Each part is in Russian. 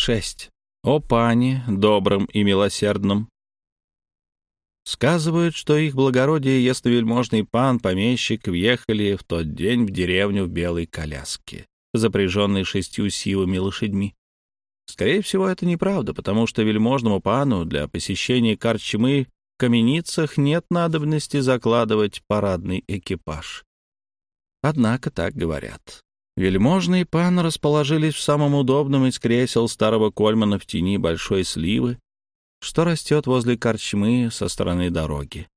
6. О пане, добром и милосердном. Сказывают, что их благородие ясновельможный пан, помещик, въехали в тот день в деревню в белой коляске, запряженной шестью сивыми лошадьми. Скорее всего, это неправда, потому что вельможному пану для посещения корчмы в каменицах нет надобности закладывать парадный экипаж. Однако так говорят. Вельможный пан расположились в самом удобном из кресел старого кольмана в тени большой сливы, что растет возле корчмы со стороны дороги.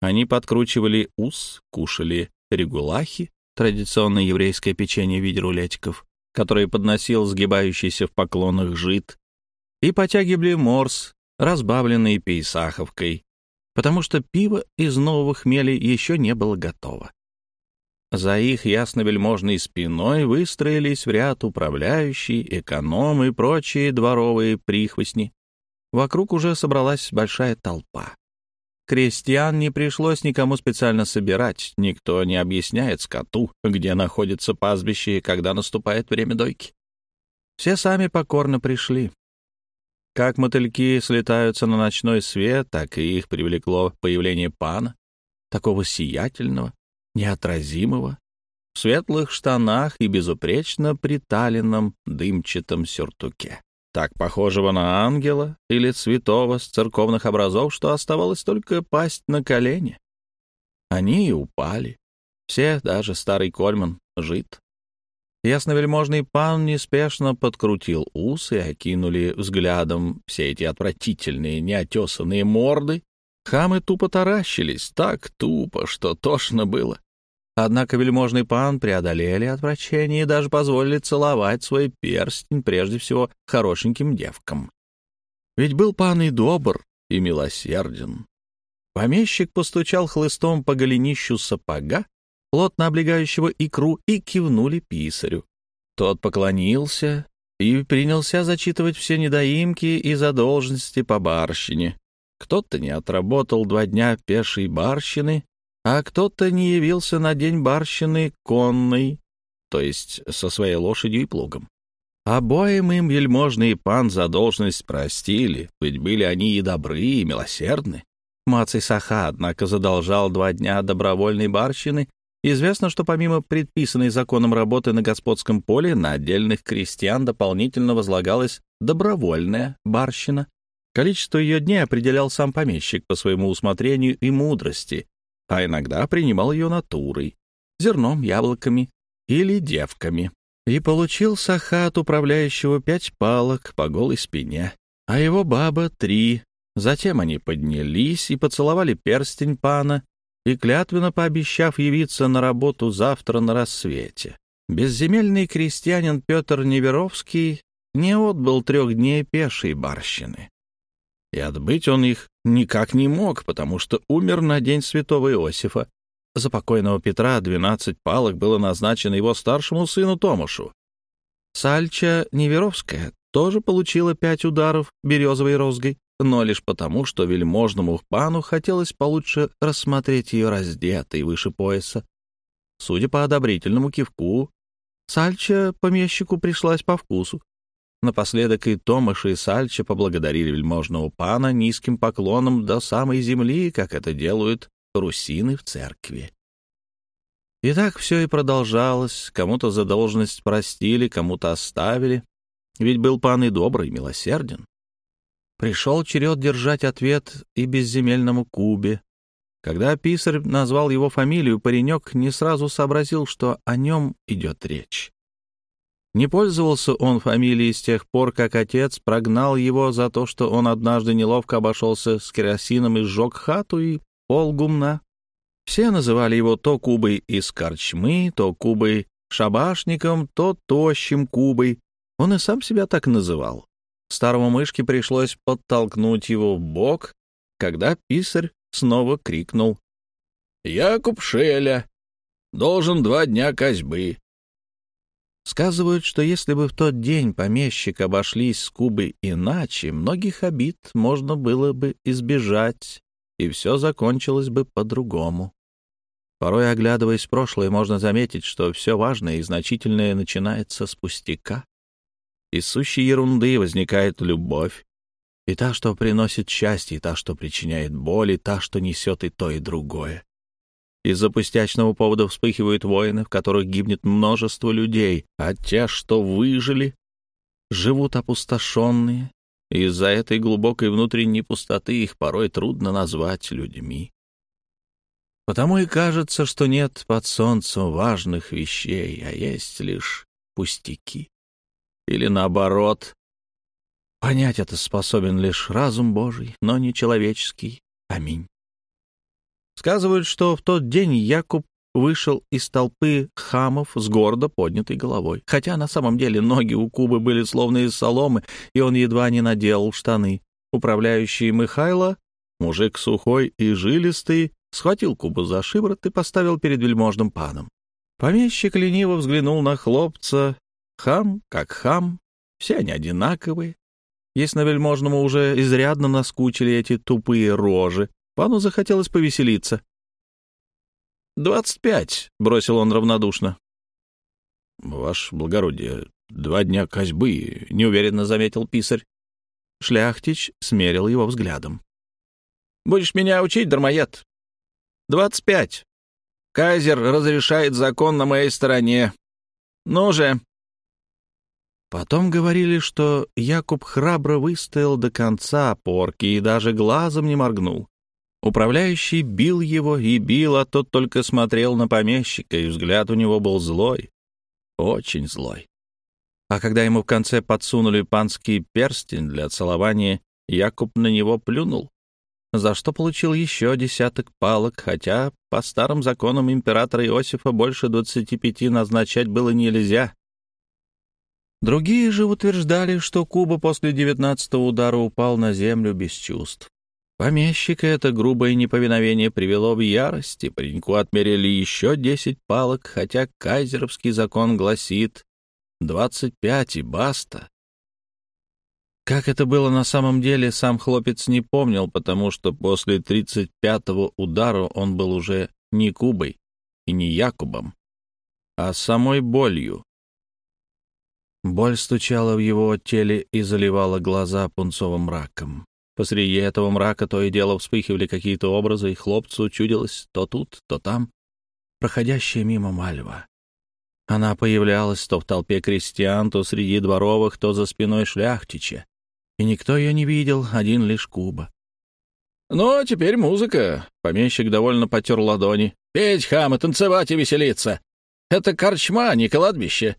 Они подкручивали ус, кушали регулахи, традиционное еврейское печенье в виде рулетиков, которое подносил сгибающийся в поклонах жид, и потягивали морс, разбавленный пейсаховкой, потому что пиво из нового хмеля еще не было готово. За их ясновельможной спиной выстроились в ряд управляющие, экономы и прочие дворовые прихвостни. Вокруг уже собралась большая толпа. Крестьян не пришлось никому специально собирать, никто не объясняет скоту, где находится пастбище когда наступает время дойки. Все сами покорно пришли. Как мотыльки слетаются на ночной свет, так и их привлекло появление пана, такого сиятельного, неотразимого, в светлых штанах и безупречно приталенном дымчатом сюртуке, так похожего на ангела или святого с церковных образов, что оставалось только пасть на колени. Они и упали. Все, даже старый Кольман, жит. Ясновельможный пан неспешно подкрутил ус и окинули взглядом все эти отвратительные, неотесанные морды, Хамы тупо таращились, так тупо, что тошно было. Однако вельможный пан преодолели отвращение и даже позволили целовать свой перстень прежде всего хорошеньким девкам. Ведь был пан и добр, и милосерден. Помещик постучал хлыстом по голенищу сапога, плотно облегающего икру, и кивнули писарю. Тот поклонился и принялся зачитывать все недоимки и задолженности по барщине, кто-то не отработал два дня пешей барщины, а кто-то не явился на день барщины конной, то есть со своей лошадью и плугом. Обоим им вельможный пан за должность простили, ведь были они и добры, и милосердны. Маций Саха, однако, задолжал два дня добровольной барщины. Известно, что помимо предписанной законом работы на господском поле, на отдельных крестьян дополнительно возлагалась добровольная барщина, Количество ее дней определял сам помещик по своему усмотрению и мудрости, а иногда принимал ее натурой, зерном, яблоками или девками. И получил саха от управляющего пять палок по голой спине, а его баба — три. Затем они поднялись и поцеловали перстень пана, и клятвенно пообещав явиться на работу завтра на рассвете. Безземельный крестьянин Петр Неверовский не отбыл трех дней пешей барщины. И отбыть он их никак не мог, потому что умер на день святого Иосифа. За покойного Петра 12 палок было назначено его старшему сыну Томашу. Сальча Неверовская тоже получила пять ударов березовой розгой, но лишь потому, что вельможному пану хотелось получше рассмотреть ее раздетой выше пояса. Судя по одобрительному кивку, Сальча помещику пришлась по вкусу. Напоследок и Томаш, и Сальча поблагодарили вельможного пана низким поклоном до самой земли, как это делают русины в церкви. И так все и продолжалось. Кому-то за должность простили, кому-то оставили. Ведь был пан и добрый, милосерден. Пришел черед держать ответ и безземельному Кубе. Когда писарь назвал его фамилию, паренек не сразу сообразил, что о нем идет речь. Не пользовался он фамилией с тех пор, как отец прогнал его за то, что он однажды неловко обошелся с керосином и сжег хату и пол гумна. Все называли его то Кубой из корчмы, то Кубой шабашником, то тощим Кубой. Он и сам себя так называл. Старому мышке пришлось подтолкнуть его в бок, когда писарь снова крикнул. «Якуб Шеля! Должен два дня козьбы. Сказывают, что если бы в тот день помещик обошлись с Кубой иначе, многих обид можно было бы избежать, и все закончилось бы по-другому. Порой, оглядываясь в прошлое, можно заметить, что все важное и значительное начинается с пустяка. Из сущей ерунды возникает любовь. И та, что приносит счастье, и та, что причиняет боль, и та, что несет и то, и другое. Из-за пустячного повода вспыхивают войны, в которых гибнет множество людей, а те, что выжили, живут опустошенные. Из-за этой глубокой внутренней пустоты их порой трудно назвать людьми. Потому и кажется, что нет под солнцем важных вещей, а есть лишь пустяки. Или наоборот, понять это способен лишь разум Божий, но не человеческий. Аминь. Сказывают, что в тот день Якуб вышел из толпы хамов с гордо поднятой головой, хотя на самом деле ноги у Кубы были словно из соломы, и он едва не наделал штаны. Управляющий Михайло, мужик сухой и жилистый, схватил Кубу за шиворот и поставил перед вельможным паном. Помещик лениво взглянул на хлопца. Хам, как хам, все они одинаковые. Если на вельможному уже изрядно наскучили эти тупые рожи, Пану захотелось повеселиться. «Двадцать пять», — бросил он равнодушно. «Ваше благородие, два дня козьбы», — неуверенно заметил писарь. Шляхтич смерил его взглядом. «Будешь меня учить, дармоед?» «Двадцать пять. Кайзер разрешает закон на моей стороне. Ну же!» Потом говорили, что Якуб храбро выстоял до конца порки и даже глазом не моргнул. Управляющий бил его и бил, а тот только смотрел на помещика, и взгляд у него был злой, очень злой. А когда ему в конце подсунули панский перстень для целования, Якуб на него плюнул, за что получил еще десяток палок, хотя по старым законам императора Иосифа больше двадцати пяти назначать было нельзя. Другие же утверждали, что Куба после девятнадцатого удара упал на землю без чувств. Помещика это грубое неповиновение привело в ярость, и пареньку отмерили еще десять палок, хотя кайзеровский закон гласит двадцать пять и баста. Как это было на самом деле, сам хлопец не помнил, потому что после тридцать пятого удара он был уже не Кубой и не Якубом, а самой болью. Боль стучала в его теле и заливала глаза пунцовым мраком. Посреди этого мрака то и дело вспыхивали какие-то образы, и хлопцу чудилось то тут, то там, проходящая мимо Мальва. Она появлялась то в толпе крестьян, то среди дворовых, то за спиной шляхтича. И никто ее не видел, один лишь Куба. «Ну, а теперь музыка!» — помещик довольно потер ладони. «Петь, хам, и танцевать и веселиться! Это корчма, не кладбище!»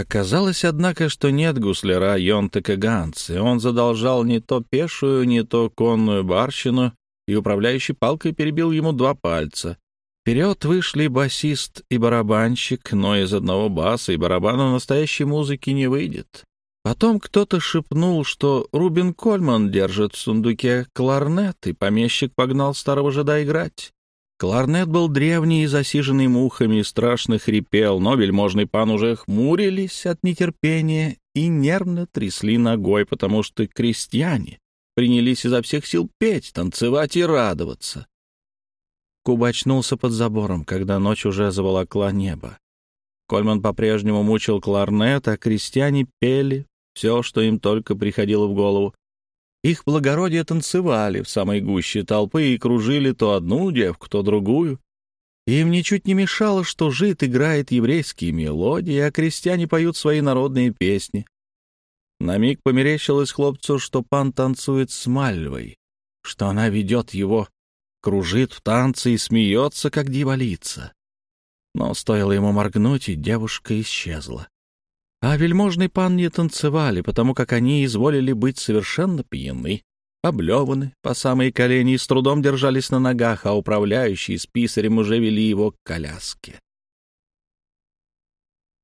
Оказалось, однако, что нет гусляра Йонтека Ганца. Он задолжал не то пешую, не то конную барщину, и управляющий палкой перебил ему два пальца. Вперед вышли басист и барабанщик, но из одного баса и барабана настоящей музыки не выйдет. Потом кто-то шепнул, что Рубин Кольман держит в сундуке кларнет, и помещик погнал старого жида играть. Кларнет был древний и засиженный мухами, страшно хрипел, но вельможный пан уже хмурились от нетерпения и нервно трясли ногой, потому что крестьяне принялись изо всех сил петь, танцевать и радоваться. Куба очнулся под забором, когда ночь уже заволокла небо. Кольман по-прежнему мучил кларнет, а крестьяне пели все, что им только приходило в голову. Их благородие танцевали в самой гуще толпы и кружили то одну девку, то другую. Им ничуть не мешало, что жид играет еврейские мелодии, а крестьяне поют свои народные песни. На миг померещилось хлопцу, что пан танцует с Мальвой, что она ведет его, кружит в танце и смеется, как дьяволица. Но стоило ему моргнуть, и девушка исчезла. А вельможный пан не танцевали, потому как они изволили быть совершенно пьяны, облеваны по самые колени и с трудом держались на ногах, а управляющие с писарем уже вели его к коляске.